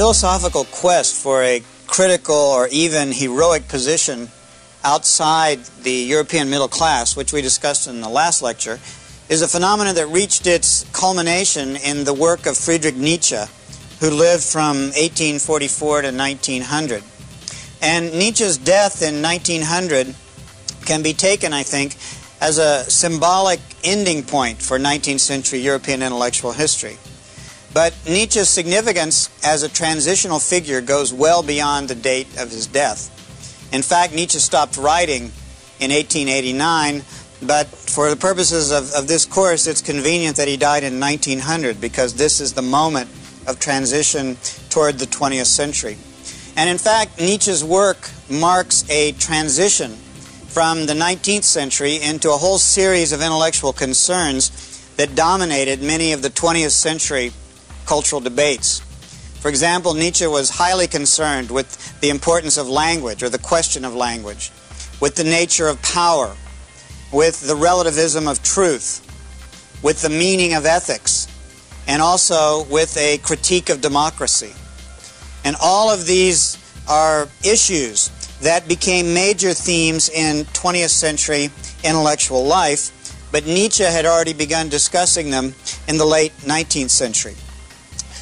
Philosophical quest for a critical or even heroic position outside the European middle class, which we discussed in the last lecture, is a phenomenon that reached its culmination in the work of Friedrich Nietzsche, who lived from 1844 to 1900. And Nietzsche's death in 1900 can be taken, I think, as a symbolic ending point for 19th century European intellectual history. But Nietzsche's significance as a transitional figure goes well beyond the date of his death. In fact, Nietzsche stopped writing in 1889, but for the purposes of, of this course, it's convenient that he died in 1900 because this is the moment of transition toward the 20th century. And in fact, Nietzsche's work marks a transition from the 19th century into a whole series of intellectual concerns that dominated many of the 20th century cultural debates. For example, Nietzsche was highly concerned with the importance of language or the question of language, with the nature of power, with the relativism of truth, with the meaning of ethics, and also with a critique of democracy. And all of these are issues that became major themes in 20th century intellectual life, but Nietzsche had already begun discussing them in the late 19th century.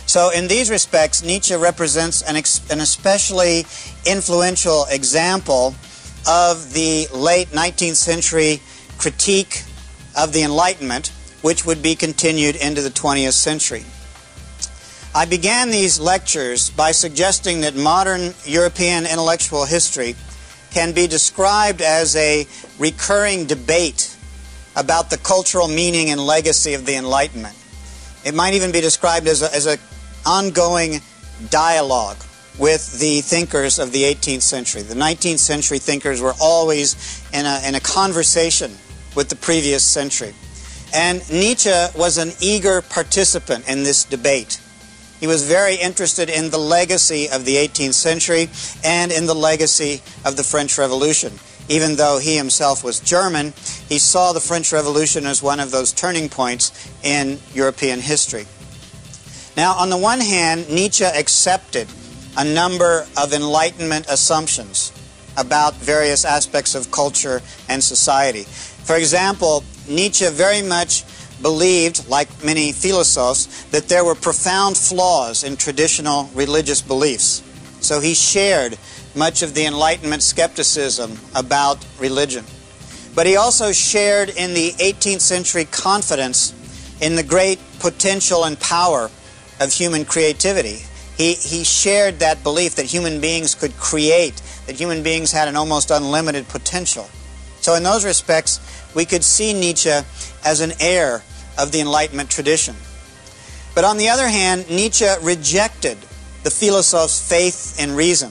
So, in these respects, Nietzsche represents an, an especially influential example of the late 19th century critique of the Enlightenment, which would be continued into the 20th century. I began these lectures by suggesting that modern European intellectual history can be described as a recurring debate about the cultural meaning and legacy of the Enlightenment. It might even be described as a, as a ongoing dialogue with the thinkers of the 18th century. The 19th century thinkers were always in a, in a conversation with the previous century. And Nietzsche was an eager participant in this debate. He was very interested in the legacy of the 18th century and in the legacy of the French Revolution. Even though he himself was German, he saw the French Revolution as one of those turning points in European history. Now, on the one hand, Nietzsche accepted a number of Enlightenment assumptions about various aspects of culture and society. For example, Nietzsche very much believed, like many philosophers, that there were profound flaws in traditional religious beliefs. So he shared much of the Enlightenment skepticism about religion. But he also shared in the 18th century confidence in the great potential and power of human creativity. He, he shared that belief that human beings could create, that human beings had an almost unlimited potential. So, in those respects, we could see Nietzsche as an heir of the Enlightenment tradition. But on the other hand, Nietzsche rejected the philosophes' faith in reason.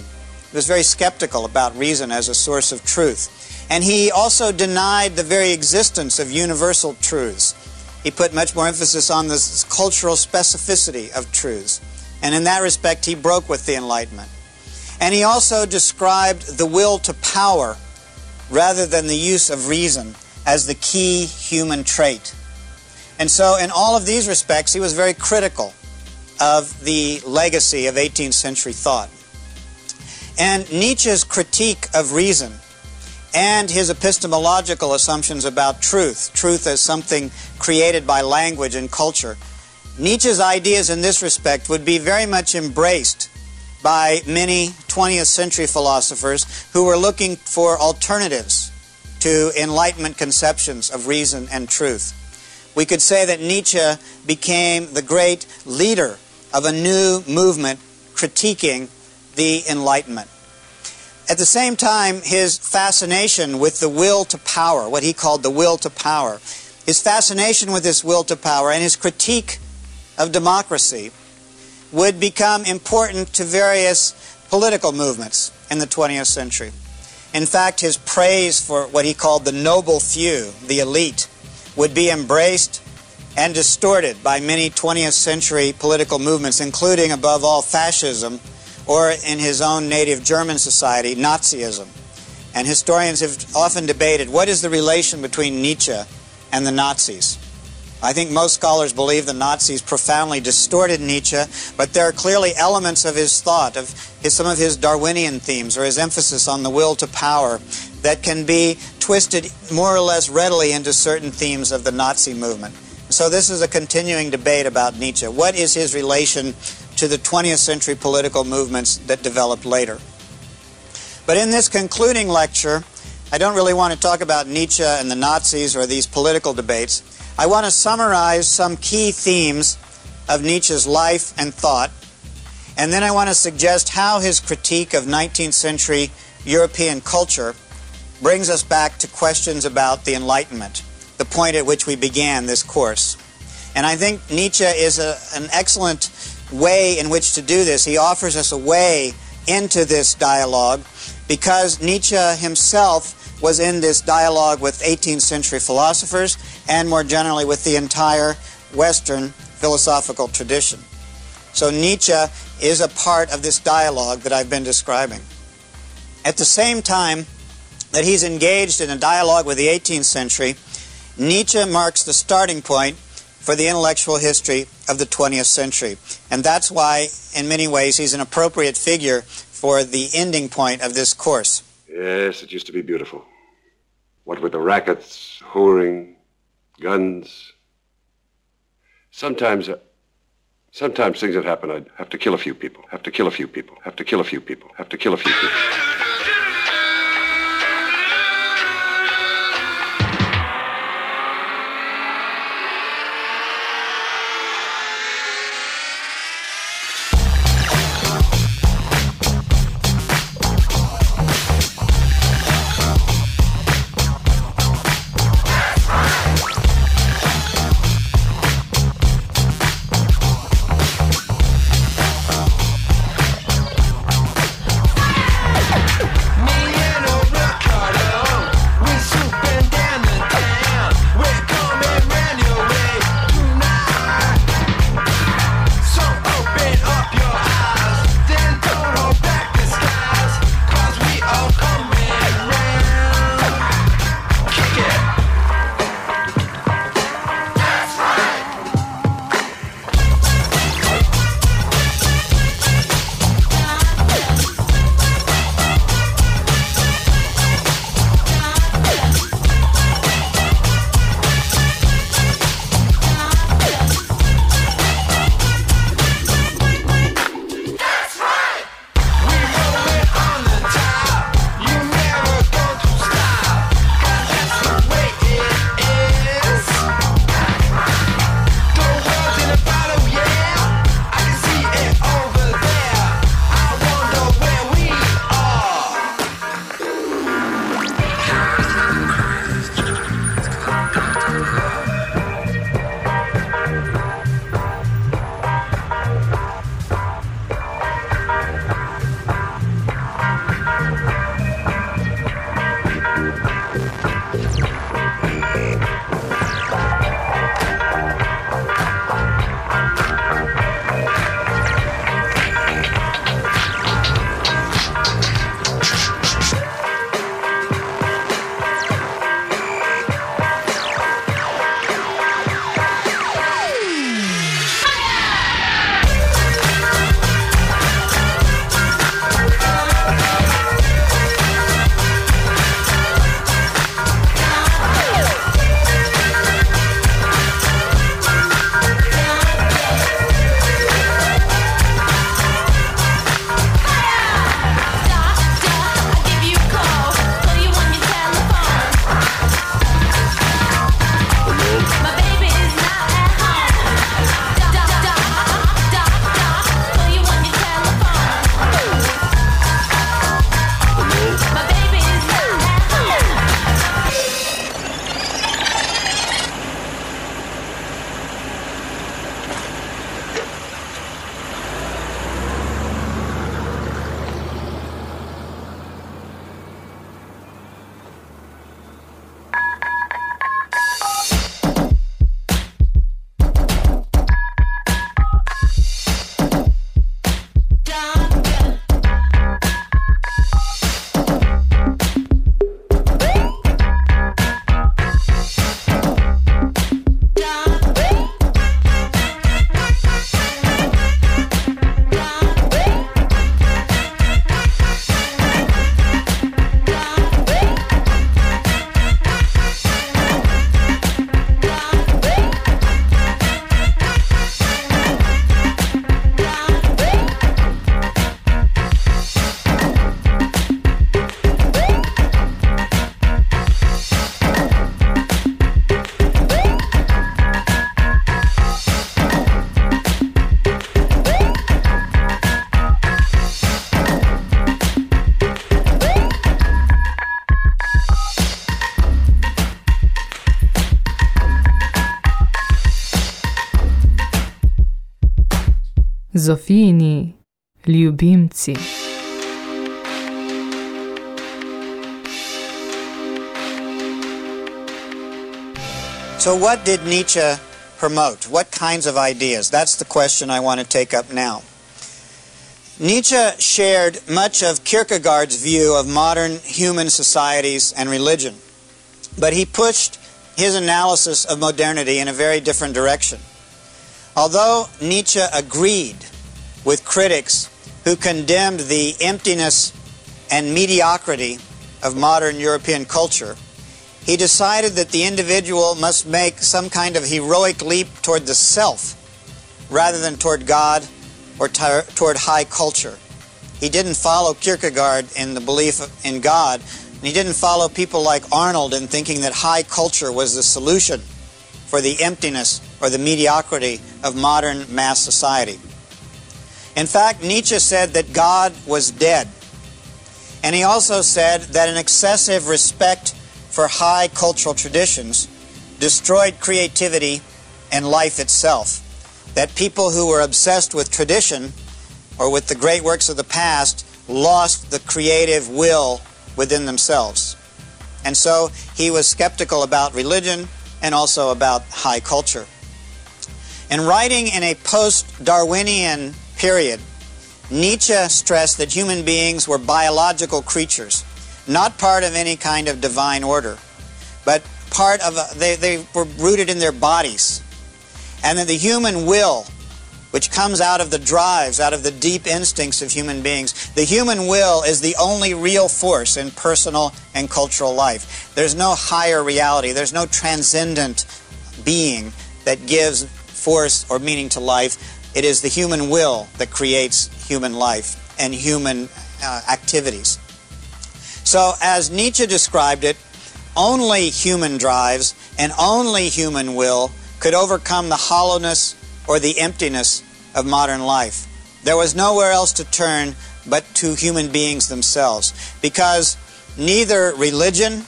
He was very skeptical about reason as a source of truth. And he also denied the very existence of universal truths. He put much more emphasis on the cultural specificity of truths. And in that respect, he broke with the Enlightenment. And he also described the will to power rather than the use of reason as the key human trait. And so, in all of these respects, he was very critical of the legacy of 18th century thought. And Nietzsche's critique of reason and his epistemological assumptions about truth, truth as something created by language and culture, Nietzsche's ideas in this respect would be very much embraced by many 20th century philosophers who were looking for alternatives to Enlightenment conceptions of reason and truth. We could say that Nietzsche became the great leader of a new movement critiquing the Enlightenment. At the same time, his fascination with the will to power, what he called the will to power, his fascination with this will to power and his critique of democracy would become important to various political movements in the 20th century. In fact, his praise for what he called the noble few, the elite, would be embraced and distorted by many 20th century political movements, including, above all, fascism, or in his own native German society, Nazism. And historians have often debated what is the relation between Nietzsche and the Nazis. I think most scholars believe the Nazis profoundly distorted Nietzsche, but there are clearly elements of his thought, of his, some of his Darwinian themes or his emphasis on the will to power that can be twisted more or less readily into certain themes of the Nazi movement. So this is a continuing debate about Nietzsche. What is his relation to the 20th century political movements that developed later? But in this concluding lecture, I don't really want to talk about Nietzsche and the Nazis or these political debates. I want to summarize some key themes of Nietzsche's life and thought, and then I want to suggest how his critique of 19th century European culture brings us back to questions about the Enlightenment, the point at which we began this course. And I think Nietzsche is a, an excellent way in which to do this. He offers us a way into this dialogue because Nietzsche himself was in this dialogue with 18th century philosophers and more generally with the entire Western philosophical tradition. So Nietzsche is a part of this dialogue that I've been describing. At the same time that he's engaged in a dialogue with the 18th century, Nietzsche marks the starting point for the intellectual history of the 20th century. And that's why, in many ways, he's an appropriate figure for the ending point of this course. Yes, it used to be beautiful. What with the rackets, whoring, guns. Sometimes, uh, sometimes things that happen, I'd have to kill a few people, have to kill a few people, have to kill a few people, have to kill a few people. Zofijini ljubimci. So, what did Nietzsche promote? What kinds of ideas? That's the question I want to take up now. Nietzsche shared much of Kierkegaard's view of modern human societies and religion, but he pushed his analysis of modernity in a very different direction. Although Nietzsche agreed with critics who condemned the emptiness and mediocrity of modern European culture, he decided that the individual must make some kind of heroic leap toward the self rather than toward God or toward high culture. He didn't follow Kierkegaard in the belief in God, and he didn't follow people like Arnold in thinking that high culture was the solution for the emptiness or the mediocrity of modern mass society. In fact, Nietzsche said that God was dead. And he also said that an excessive respect for high cultural traditions destroyed creativity and life itself. That people who were obsessed with tradition or with the great works of the past lost the creative will within themselves. And so he was skeptical about religion and also about high culture. In writing in a post Darwinian period, Nietzsche stressed that human beings were biological creatures not part of any kind of divine order, but part of, a, they, they were rooted in their bodies. And that the human will, which comes out of the drives, out of the deep instincts of human beings, the human will is the only real force in personal and cultural life. There's no higher reality, there's no transcendent being that gives force or meaning to life. It is the human will that creates human life and human uh, activities. So, as Nietzsche described it, only human drives and only human will could overcome the hollowness or the emptiness of modern life. There was nowhere else to turn but to human beings themselves because neither religion,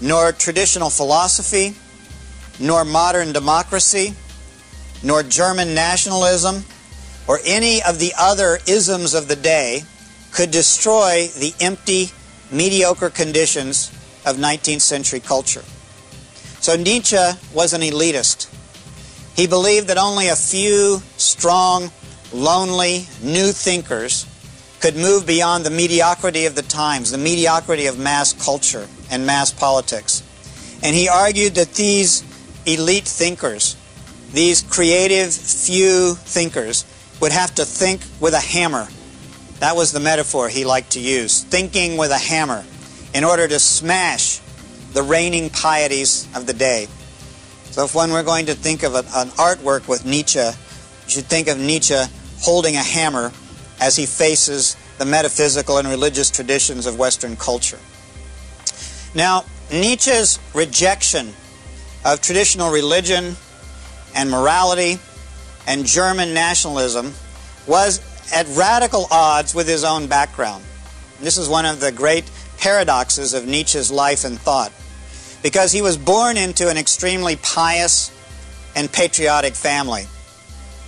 nor traditional philosophy, nor modern democracy, nor German nationalism, or any of the other isms of the day could destroy the empty mediocre conditions of 19th century culture. So Nietzsche was an elitist. He believed that only a few strong, lonely, new thinkers could move beyond the mediocrity of the times, the mediocrity of mass culture and mass politics. And he argued that these elite thinkers, these creative few thinkers, would have to think with a hammer that was the metaphor he liked to use thinking with a hammer in order to smash the reigning pieties of the day. So, if one were going to think of a, an artwork with Nietzsche, you should think of Nietzsche holding a hammer as he faces the metaphysical and religious traditions of Western culture. Now, Nietzsche's rejection of traditional religion and morality and German nationalism was at radical odds with his own background. This is one of the great paradoxes of Nietzsche's life and thought, because he was born into an extremely pious and patriotic family.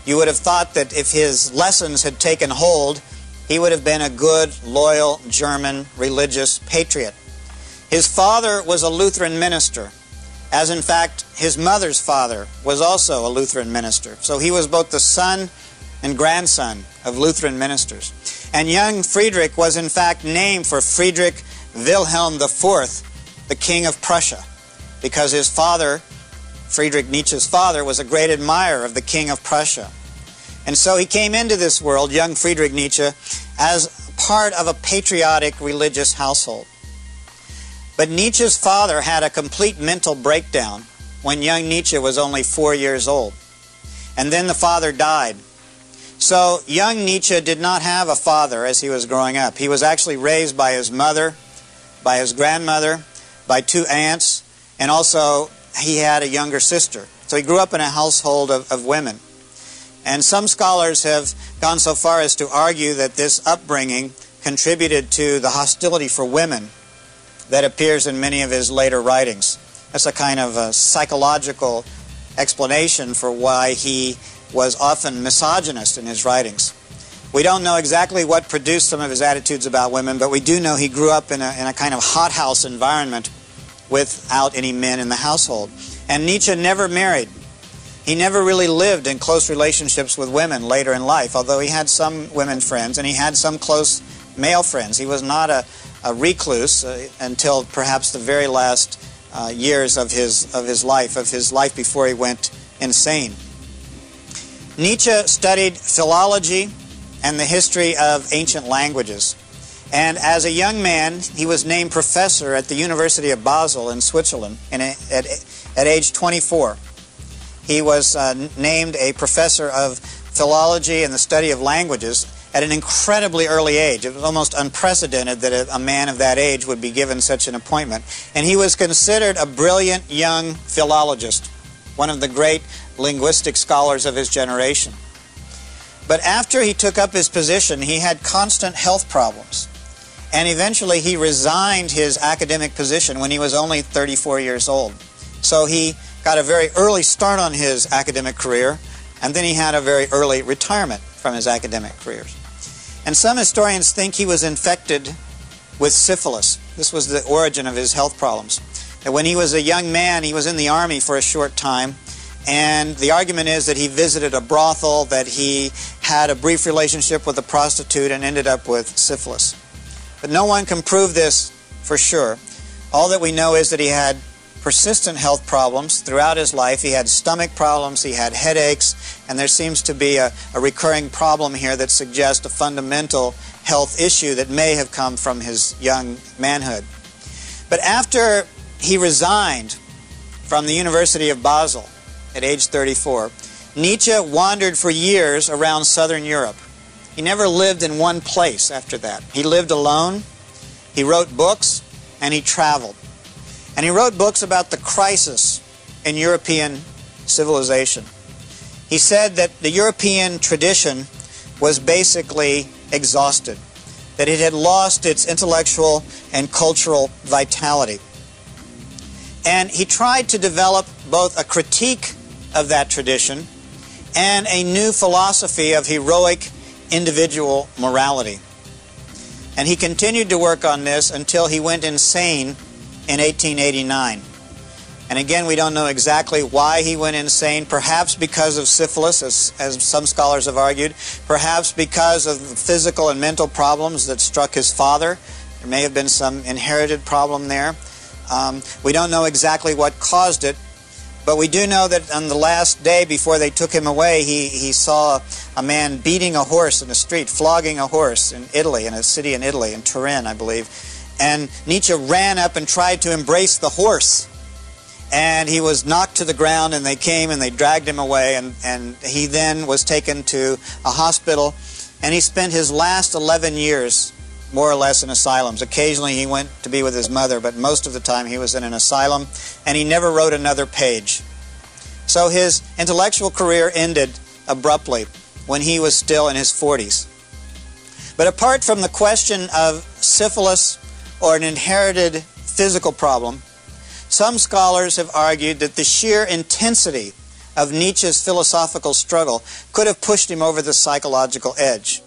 You would have thought that if his lessons had taken hold, he would have been a good, loyal German religious patriot. His father was a Lutheran minister, as in fact his mother's father was also a Lutheran minister. So he was both the son and grandson of Lutheran ministers. And young Friedrich was in fact named for Friedrich Wilhelm IV, the King of Prussia, because his father, Friedrich Nietzsche's father, was a great admirer of the King of Prussia. And so he came into this world, young Friedrich Nietzsche, as part of a patriotic religious household. But Nietzsche's father had a complete mental breakdown when young Nietzsche was only four years old. And then the father died so young Nietzsche did not have a father as he was growing up. He was actually raised by his mother, by his grandmother, by two aunts, and also he had a younger sister. So he grew up in a household of, of women. And some scholars have gone so far as to argue that this upbringing contributed to the hostility for women that appears in many of his later writings. That's a kind of a psychological explanation for why he was often misogynist in his writings. We don't know exactly what produced some of his attitudes about women, but we do know he grew up in a, in a kind of hothouse environment without any men in the household. And Nietzsche never married. He never really lived in close relationships with women later in life, although he had some women friends and he had some close male friends. He was not a, a recluse uh, until perhaps the very last uh, years of his, of his life, of his life before he went insane. Nietzsche studied philology and the history of ancient languages. And as a young man, he was named professor at the University of Basel in Switzerland at, at, at age 24. He was uh, named a professor of philology and the study of languages at an incredibly early age. It was almost unprecedented that a, a, man of that age would be given such an appointment. And he was considered a brilliant young philologist, one of the great linguistic scholars of his generation. But after he took up his position, he had constant health problems. And eventually he resigned his academic position when he was only 34 years old. So he got a very early start on his academic career, and then he had a very early retirement from his academic careers. And some historians think he was infected with syphilis. This was the origin of his health problems. And when he was a young man, he was in the army for a short time, and the argument is that he visited a brothel, that he had a brief relationship with a prostitute, and ended up with syphilis. But no one can prove this for sure. All that we know is that he had persistent health problems throughout his life. He had stomach problems, he had headaches, and there seems to be a, a, recurring problem here that suggests a fundamental health issue that may have come from his young manhood. But after he resigned from the University of Basel at age 34, Nietzsche wandered for years around southern Europe. He never lived in one place after that. He lived alone, he wrote books, and he traveled. And he wrote books about the crisis in European civilization. He said that the European tradition was basically exhausted, that it had lost its intellectual and cultural vitality. And he tried to develop both a critique of that tradition and a new philosophy of heroic individual morality. And he continued to work on this until he went insane in 1889. And again, we don't know exactly why he went insane, perhaps because of syphilis, as, as some scholars have argued, perhaps because of the physical and mental problems that struck his father. There may have been some inherited problem there. Um, we don't know exactly what caused it, but we do know that on the last day before they took him away, he, he saw a man beating a horse in the street, flogging a horse in Italy, in a city in Italy, in Turin, I believe. And Nietzsche ran up and tried to embrace the horse. And he was knocked to the ground, and they came and they dragged him away. And, and he then was taken to a hospital. And he spent his last 11 years, more or less, in asylums. Occasionally he went to be with his mother, but most of the time he was in an asylum. And he never wrote another page. So his intellectual career ended abruptly when he was still in his 40s. But apart from the question of syphilis or an inherited physical problem, some scholars have argued that the sheer intensity of Nietzsche's philosophical struggle could have pushed him over the psychological edge.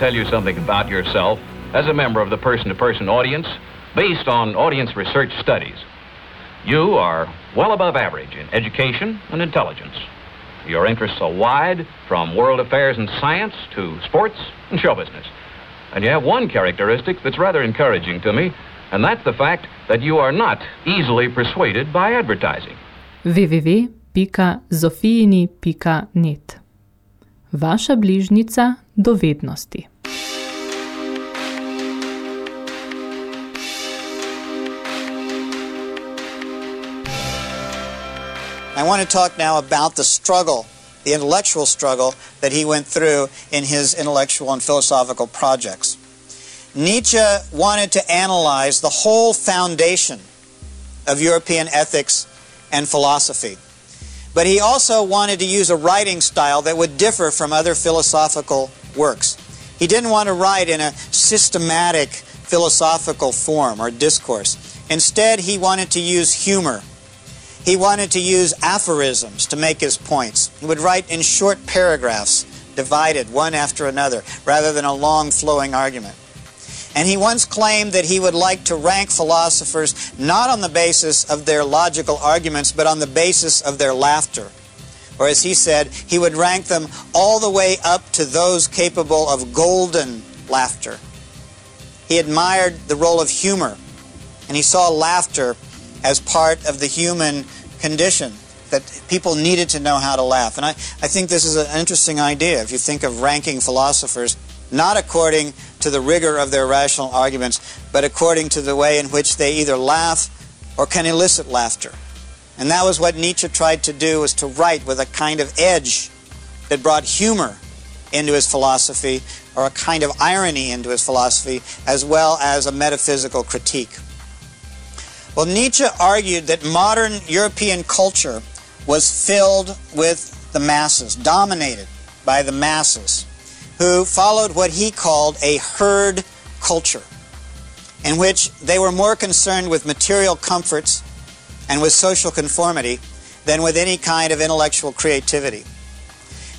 Tell you something about yourself as a member of the person to person audience based on audience research studies? You are well above average in education and intelligence. Your interests are wide, from world affairs and science to sports and show business. And you have one characteristic that's rather encouraging to me, and that's the fact that you are not easily persuaded by advertising. www.zofijini.net Vaša bližnica dovednosti. I want to talk now about the struggle, the intellectual struggle that he went through in his intellectual and philosophical projects. Nietzsche wanted to analyze the whole foundation of European ethics and philosophy. But he also wanted to use a writing style that would differ from other philosophical works. He didn't want to write in a systematic philosophical form or discourse. Instead, he wanted to use humor. He wanted to use aphorisms to make his points. He would write in short paragraphs, divided one after another, rather than a long flowing argument. And he once claimed that he would like to rank philosophers not on the basis of their logical arguments, but on the basis of their laughter. Or as he said, he would rank them all the way up to those capable of golden laughter. He admired the role of humor, and he saw laughter as part of the human condition, that people needed to know how to laugh. And I, I think this is an interesting idea if you think of ranking philosophers not according to the rigor of their rational arguments, but according to the way in which they either laugh or can elicit laughter. And that was what Nietzsche tried to do, was to write with a kind of edge that brought humor into his philosophy, or a kind of irony into his philosophy, as well as a metaphysical critique. Well, Nietzsche argued that modern European culture was filled with the masses, dominated by the masses who followed what he called a herd culture, in which they were more concerned with material comforts and with social conformity than with any kind of intellectual creativity.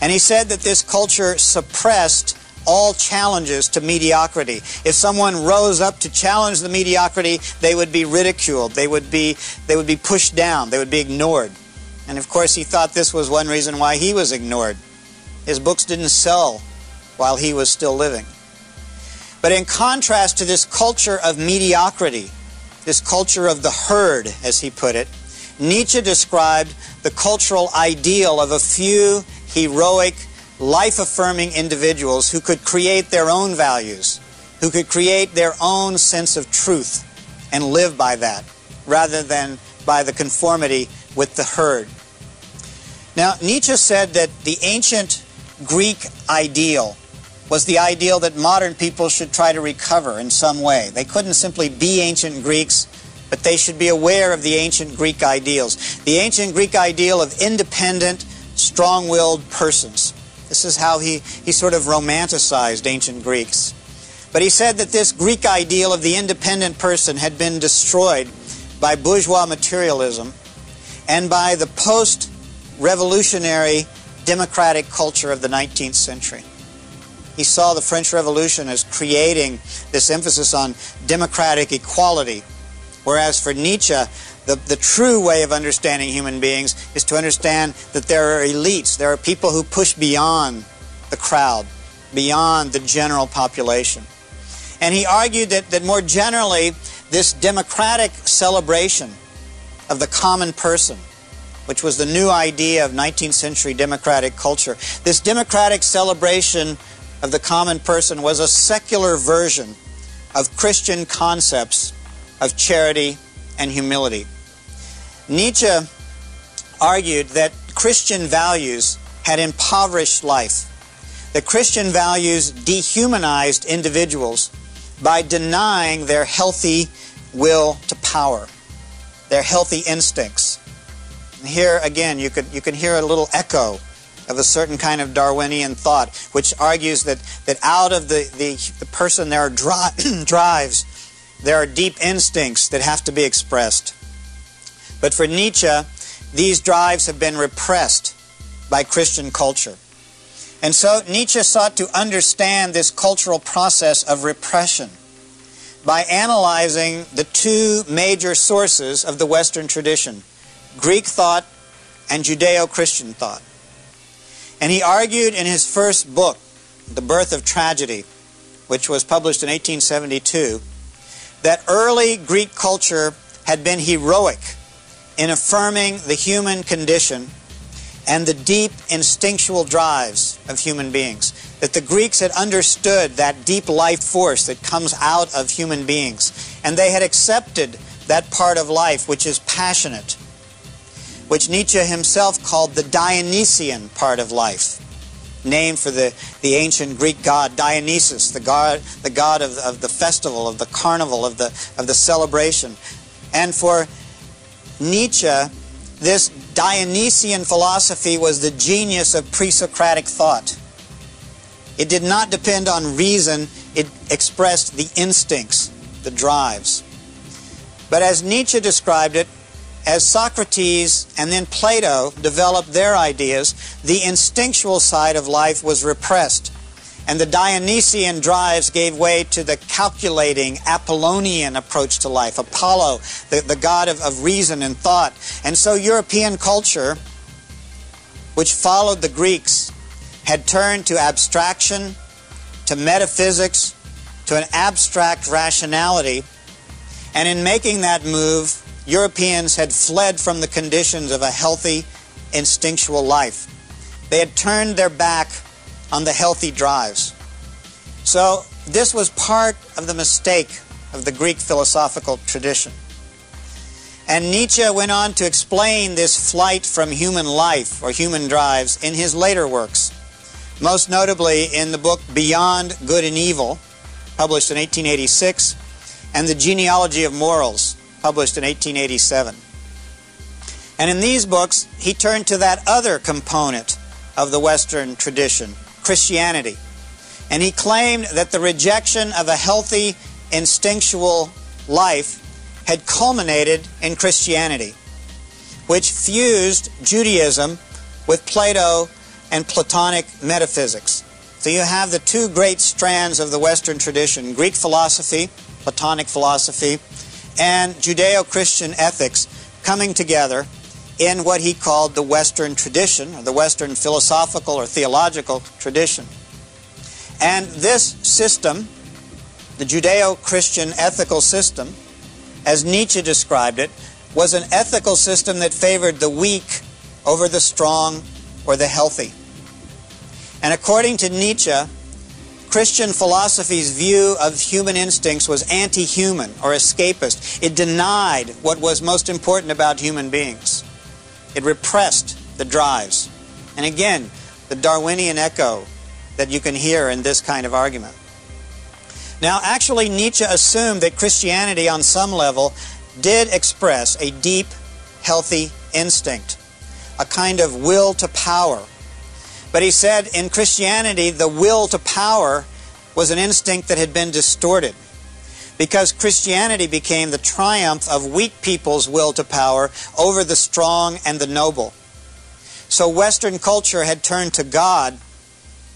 And he said that this culture suppressed all challenges to mediocrity. If someone rose up to challenge the mediocrity, they would be ridiculed, they would be, they would be pushed down, they would be ignored. And of course, he thought this was one reason why he was ignored. His books didn't sell while he was still living. But in contrast to this culture of mediocrity, this culture of the herd, as he put it, Nietzsche described the cultural ideal of a few heroic, life affirming individuals who could create their own values, who could create their own sense of truth and live by that, rather than by the conformity with the herd. Now, Nietzsche said that the ancient Greek ideal was the ideal that modern people should try to recover in some way. They couldn't simply be ancient Greeks, but they should be aware of the ancient Greek ideals. The ancient Greek ideal of independent, strong willed persons. This is how he, he sort of romanticized ancient Greeks. But he said that this Greek ideal of the independent person had been destroyed by bourgeois materialism and by the post revolutionary democratic culture of the 19th century. He saw the French Revolution as creating this emphasis on democratic equality, whereas for Nietzsche, the, the true way of understanding human beings is to understand that there are elites, there are people who push beyond the crowd, beyond the general population. And he argued that, that more generally, this democratic celebration of the common person, which was the new idea of 19th century democratic culture, this democratic celebration of the common person was a secular version of Christian concepts of charity and humility. Nietzsche argued that Christian values had impoverished life, that Christian values dehumanized individuals by denying their healthy will to power, their healthy instincts. And here again, you could you can hear a little echo of a certain kind of Darwinian thought, which argues that, that out of the, the, the person there are dri- drives, there are deep instincts that have to be expressed. But for Nietzsche, these drives have been repressed by Christian culture. And so Nietzsche sought to understand this cultural process of repression by analyzing the two major sources of the Western tradition Greek thought and Judeo Christian thought. And he argued in his first book, The Birth of Tragedy, which was published in 1872, that early Greek culture had been heroic in affirming the human condition and the deep instinctual drives of human beings. That the Greeks had understood that deep life force that comes out of human beings, and they had accepted that part of life which is passionate, which Nietzsche himself called the Dionysian part of life, named for the, the ancient Greek god Dionysus, the god, the god of, of the festival, of the carnival, of the, of the celebration. And for Nietzsche, this Dionysian philosophy was the genius of pre Socratic thought. It did not depend on reason, it expressed the instincts, the drives. But as Nietzsche described it, as Socrates and then Plato developed their ideas, the instinctual side of life was repressed and the Dionysian drives gave way to the calculating Apollonian approach to life, Apollo, the, the god of, of reason and thought. And so European culture, which followed the Greeks, had turned to abstraction, to metaphysics, to an abstract rationality. And in making that move, Europeans had fled from the conditions of a healthy, instinctual life. They had turned their back on the healthy drives. So this was part of the mistake of the Greek philosophical tradition. And Nietzsche went on to explain this flight from human life or human drives in his later works, most notably in the book Beyond Good and Evil, published in 1886, and The Genealogy of Morals, published in 1887. And in these books, he turned to that other component of the Western tradition, Christianity. And he claimed that the rejection of a healthy, instinctual life had culminated in Christianity, which fused Judaism with Plato and Platonic metaphysics. So you have the two great strands of the Western tradition Greek philosophy, Platonic philosophy, and Judeo Christian ethics coming together in what he called the Western tradition, or the Western philosophical or theological tradition. And this system, the Judeo Christian ethical system, as Nietzsche described it, was an ethical system that favored the weak over the strong or the healthy. And according to Nietzsche, Christian philosophy's view of human instincts was anti human or escapist. It denied what was most important about human beings. It repressed the drives. And again, the Darwinian echo that you can hear in this kind of argument. Now, actually, Nietzsche assumed that Christianity, on some level, did express a deep, healthy instinct, a kind of will to power. But he said in Christianity, the will to power was an instinct that had been distorted because Christianity became the triumph of weak people's will to power over the strong and the noble. So Western culture had turned to God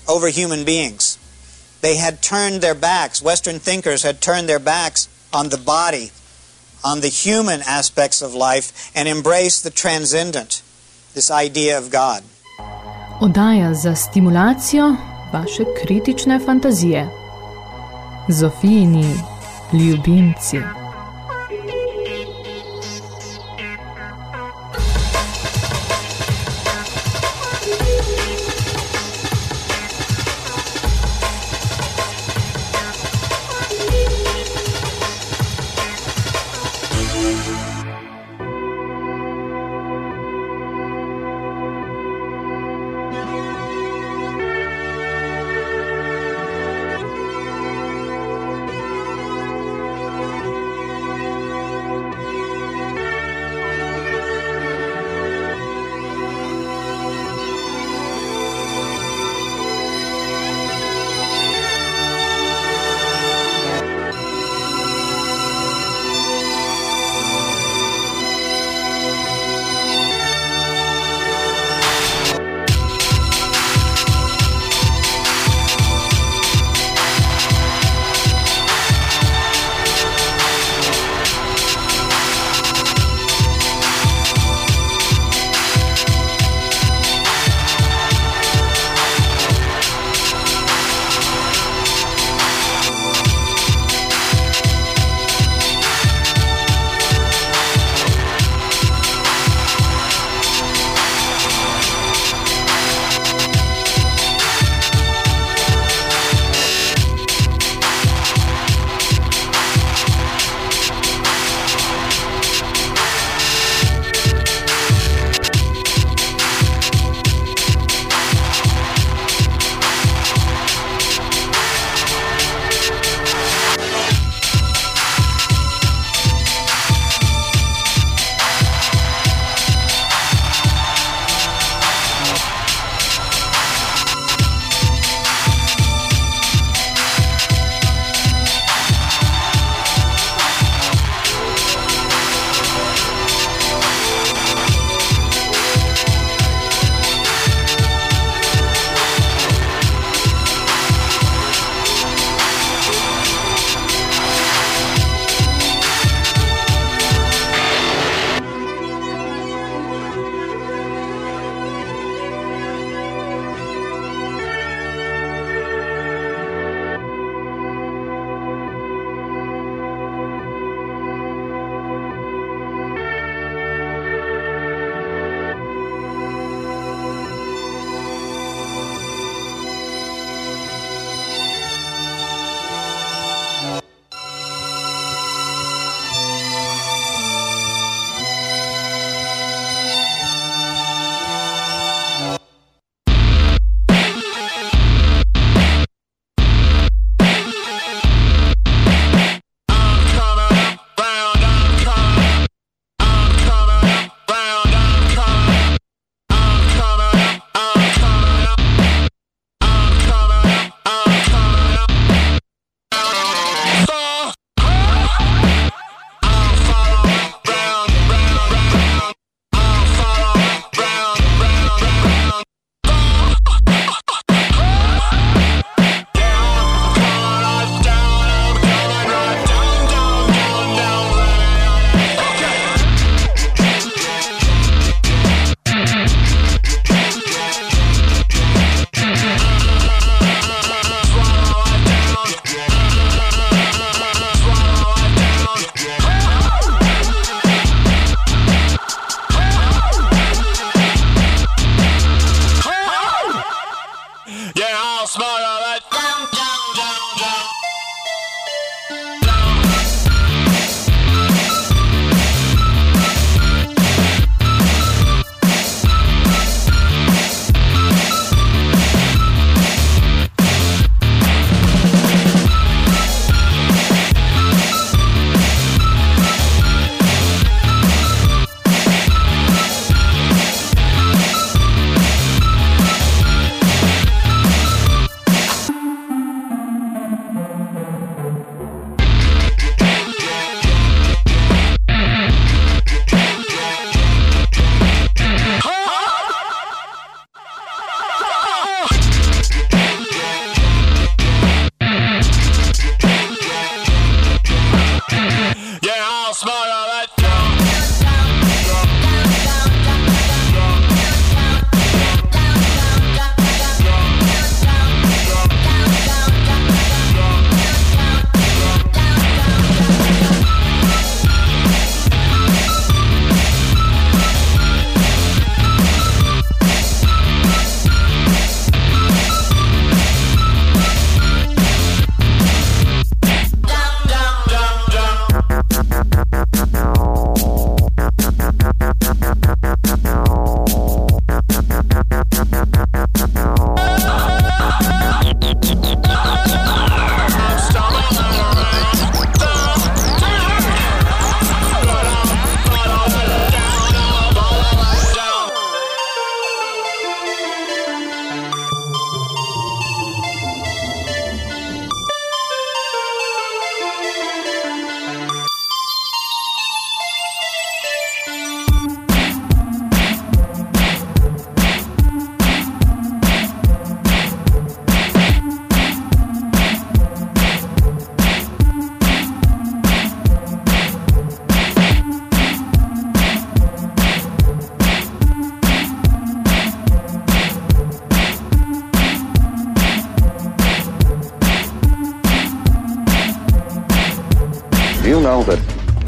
over human beings. They had turned their backs, Western thinkers had turned their backs on the body, on the human aspects of life, and embraced the transcendent, this idea of God. Oddaja za stimulacijo vaše kritične fantazije. Zofijini ljubimci.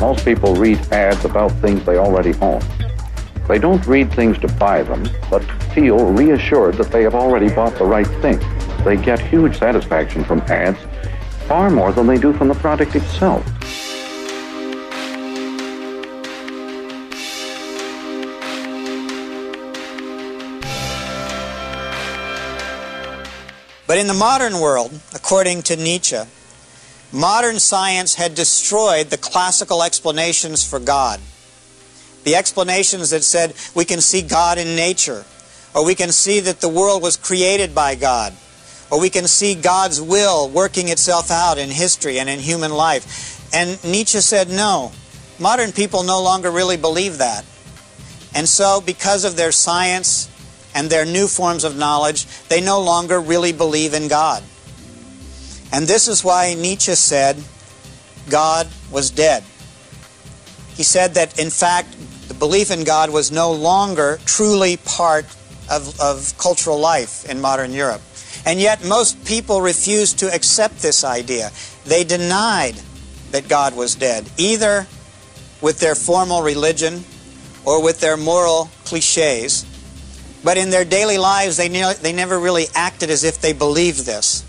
Most people read ads about things they already own. They don't read things to buy them, but feel reassured that they have already bought the right thing. They get huge satisfaction from ads, far more than they do from the product itself. But in the modern world, according to Nietzsche, modern science had destroyed the classical explanations for God. The explanations that said we can see God in nature, or we can see that the world was created by God, or we can see God's will working itself out in history and in human life. And Nietzsche said, no, modern people no longer really believe that. And so, because of their science and their new forms of knowledge, they no longer really believe in God. And this is why Nietzsche said God was dead. He said that, in fact, the belief in God was no longer truly part of, of cultural life in modern Europe. And yet, most people refused to accept this idea. They denied that God was dead, either with their formal religion or with their moral cliches. But in their daily lives, they, ne- they never really acted as if they believed this.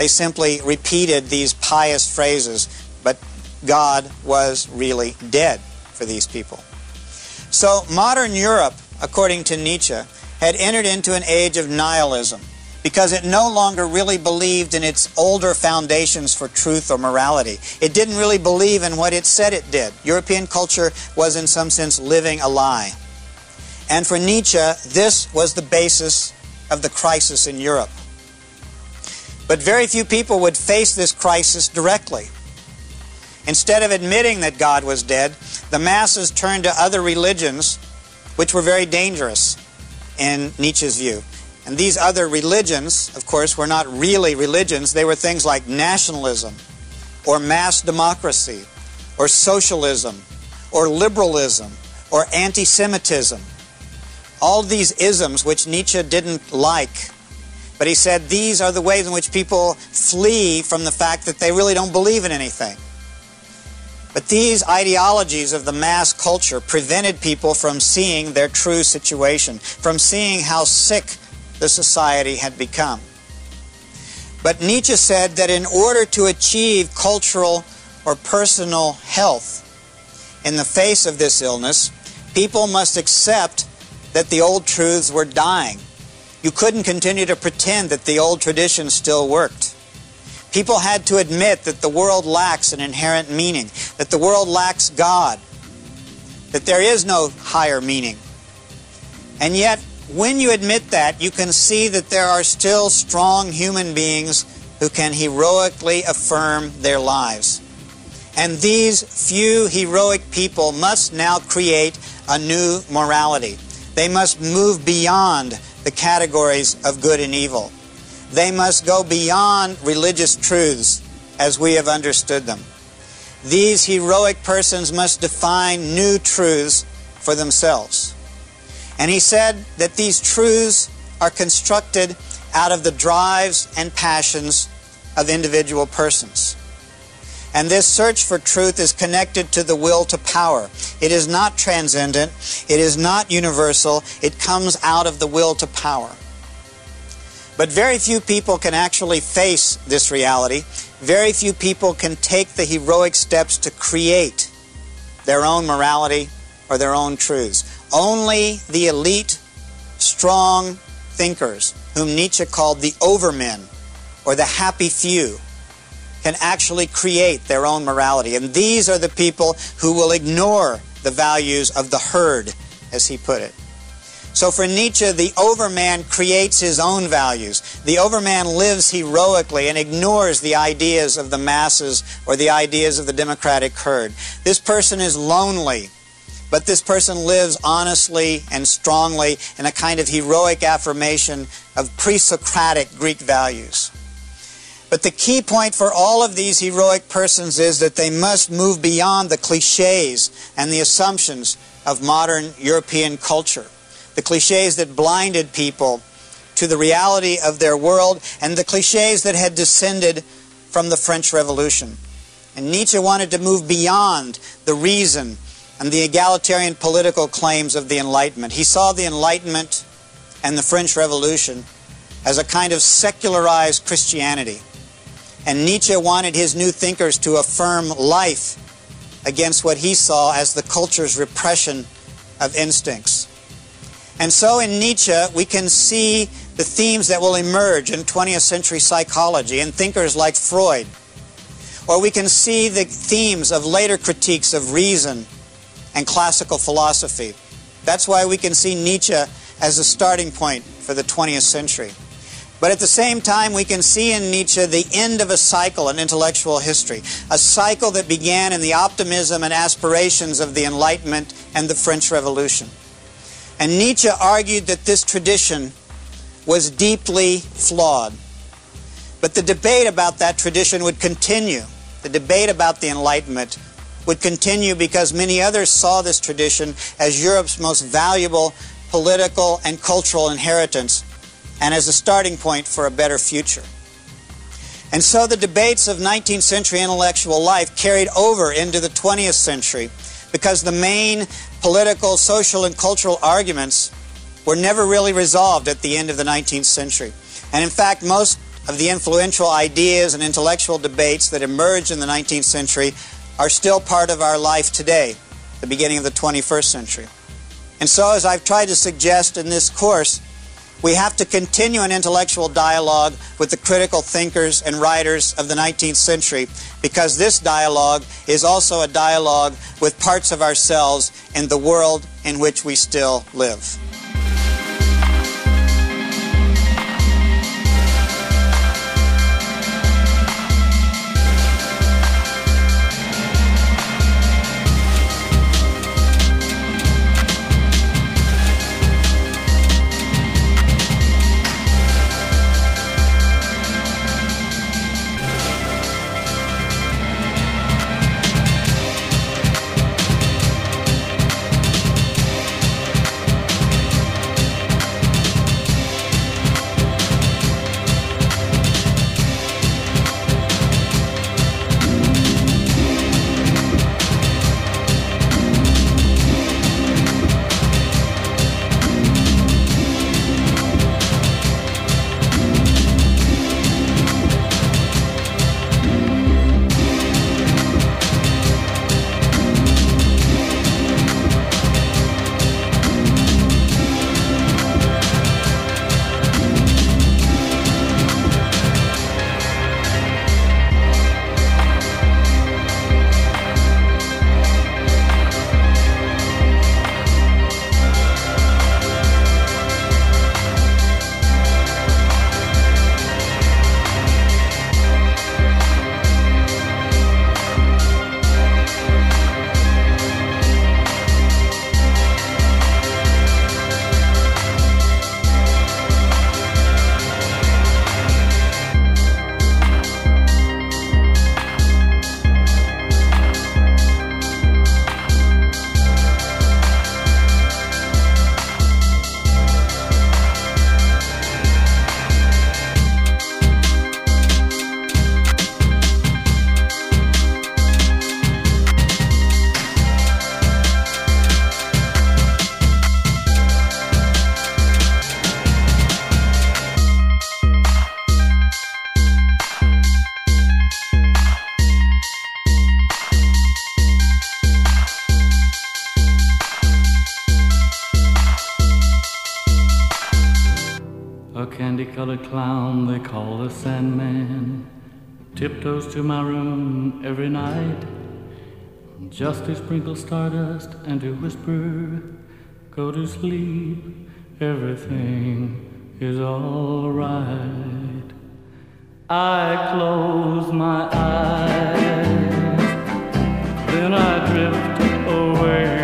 They simply repeated these pious phrases, but God was really dead for these people. So modern Europe, according to Nietzsche, had entered into an age of nihilism because it no longer really believed in its older foundations for truth or morality. It didn't really believe in what it said it did. European culture was, in some sense, living a lie. And for Nietzsche, this was the basis of the crisis in Europe. But very few people would face this crisis directly. Instead of admitting that God was dead, the masses turned to other religions, which were very dangerous in Nietzsche's view. And these other religions, of course, were not really religions. They were things like nationalism, or mass democracy, or socialism, or liberalism, or anti Semitism. All these isms which Nietzsche didn't like. But he said these are the ways in which people flee from the fact that they really don't believe in anything. But these ideologies of the mass culture prevented people from seeing their true situation, from seeing how sick the society had become. But Nietzsche said that in order to achieve cultural or personal health in the face of this illness, people must accept that the old truths were dying. You couldn't continue to pretend that the old traditions still worked. People had to admit that the world lacks an inherent meaning, that the world lacks God, that there is no higher meaning. And yet, when you admit that, you can see that there are still strong human beings who can heroically affirm their lives. And these few heroic people must now create a new morality. They must move beyond the categories of good and evil. They must go beyond religious truths as we have understood them. These heroic persons must define new truths for themselves. And he said that these truths are constructed out of the drives and passions of individual persons. And this search for truth is connected to the will to power. It is not transcendent. It is not universal. It comes out of the will to power. But very few people can actually face this reality. Very few people can take the heroic steps to create their own morality or their own truths. Only the elite, strong thinkers, whom Nietzsche called the overmen or the happy few, can actually create their own morality. And these are the people who will ignore the values of the herd, as he put it. So for Nietzsche, the overman creates his own values. The overman lives heroically and ignores the ideas of the masses or the ideas of the democratic herd. This person is lonely, but this person lives honestly and strongly in a kind of heroic affirmation of pre Socratic Greek values. But the key point for all of these heroic persons is that they must move beyond the cliches and the assumptions of modern European culture. The cliches that blinded people to the reality of their world and the cliches that had descended from the French Revolution. And Nietzsche wanted to move beyond the reason and the egalitarian political claims of the Enlightenment. He saw the Enlightenment and the French Revolution as a kind of secularized Christianity. And Nietzsche wanted his new thinkers to affirm life against what he saw as the culture's repression of instincts. And so in Nietzsche, we can see the themes that will emerge in 20th century psychology in thinkers like Freud. Or we can see the themes of later critiques of reason and classical philosophy. That's why we can see Nietzsche as a starting point for the 20th century. But at the same time, we can see in Nietzsche the end of a cycle in intellectual history, a cycle that began in the optimism and aspirations of the Enlightenment and the French Revolution. And Nietzsche argued that this tradition was deeply flawed. But the debate about that tradition would continue. The debate about the Enlightenment would continue because many others saw this tradition as Europe's most valuable political and cultural inheritance and as a starting point for a better future. And so the debates of 19th century intellectual life carried over into the 20th century because the main political, social, and cultural arguments were never really resolved at the end of the 19th century. And in fact, most of the influential ideas and intellectual debates that emerged in the 19th century are still part of our life today, the beginning of the 21st century. And so, as I've tried to suggest in this course, we have to continue an intellectual dialogue with the critical thinkers and writers of the 19th century because this dialogue is also a dialogue with parts of ourselves and the world in which we still live. To my room every night just to sprinkle stardust and to whisper, go to sleep, everything is all right. I close my eyes, then I drift away.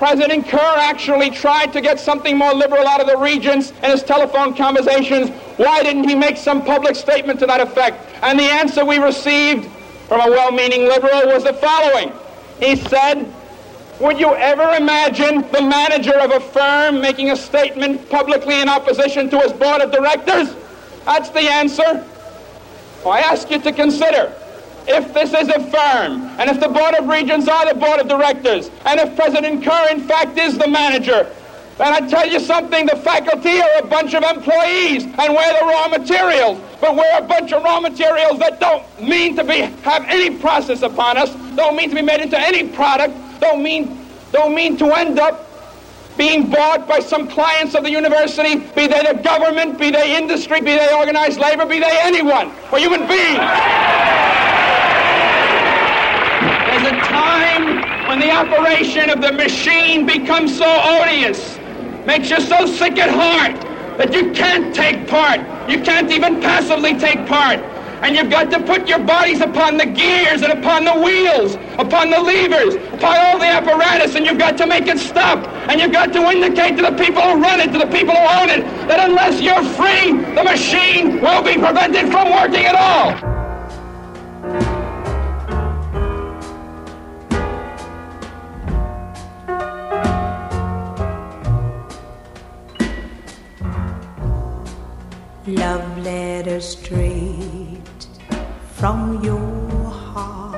President Kerr actually tried to get something more liberal out of the regents in his telephone conversations, why didn't he make some public statement to that effect? And the answer we received from a well-meaning liberal was the following. He said, would you ever imagine the manager of a firm making a statement publicly in opposition to his board of directors? That's the answer. I ask you to consider if this is a firm, and if the Board of Regents are the Board of Directors, and if President Kerr, in fact, is the manager, then I tell you something, the faculty are a bunch of employees, and we're the raw materials. But we're a bunch of raw materials that don't mean to be have any process upon us, don't mean to be made into any product, don't mean don't mean to end up being bought by some clients of the university, be they the government, be they industry, be they organized labor, be they anyone, or human beings. Time when the operation of the machine becomes so odious, makes you so sick at heart that you can't take part. You can't even passively take part. And you've got to put your bodies upon the gears and upon the wheels, upon the levers, upon all the apparatus, and you've got to make it stop. And you've got to indicate to the people who run it, to the people who own it, that unless you're free, the machine will be prevented from working at all. Love letter straight from your heart.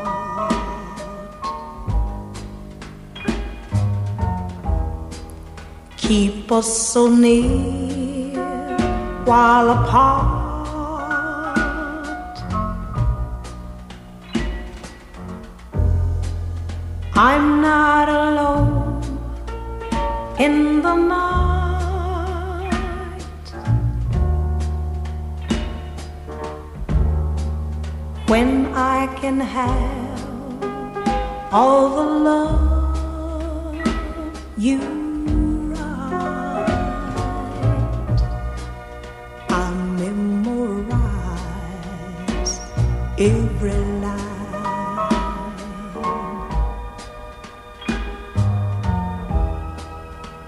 Keep us so near while apart. I'm not alone in the night. When I can have all the love you write. I memorize every line,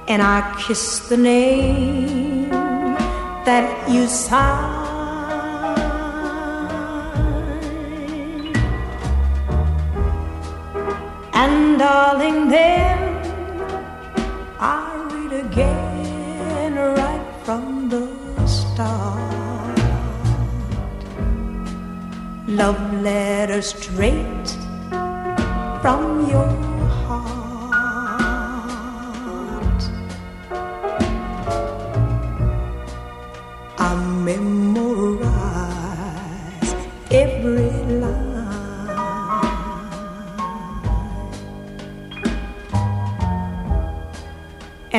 and I kiss the name that you sign. Darling, then I read again right from the start. Love letters straight from your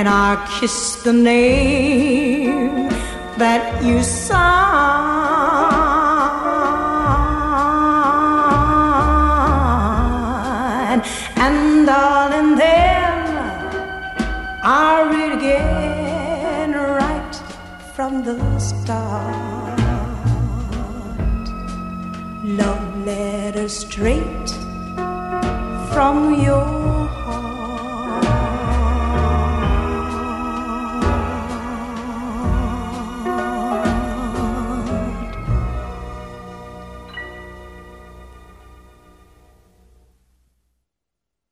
and I kiss the name that you sign. And darling, then I read again right from the start. Love letter straight from your.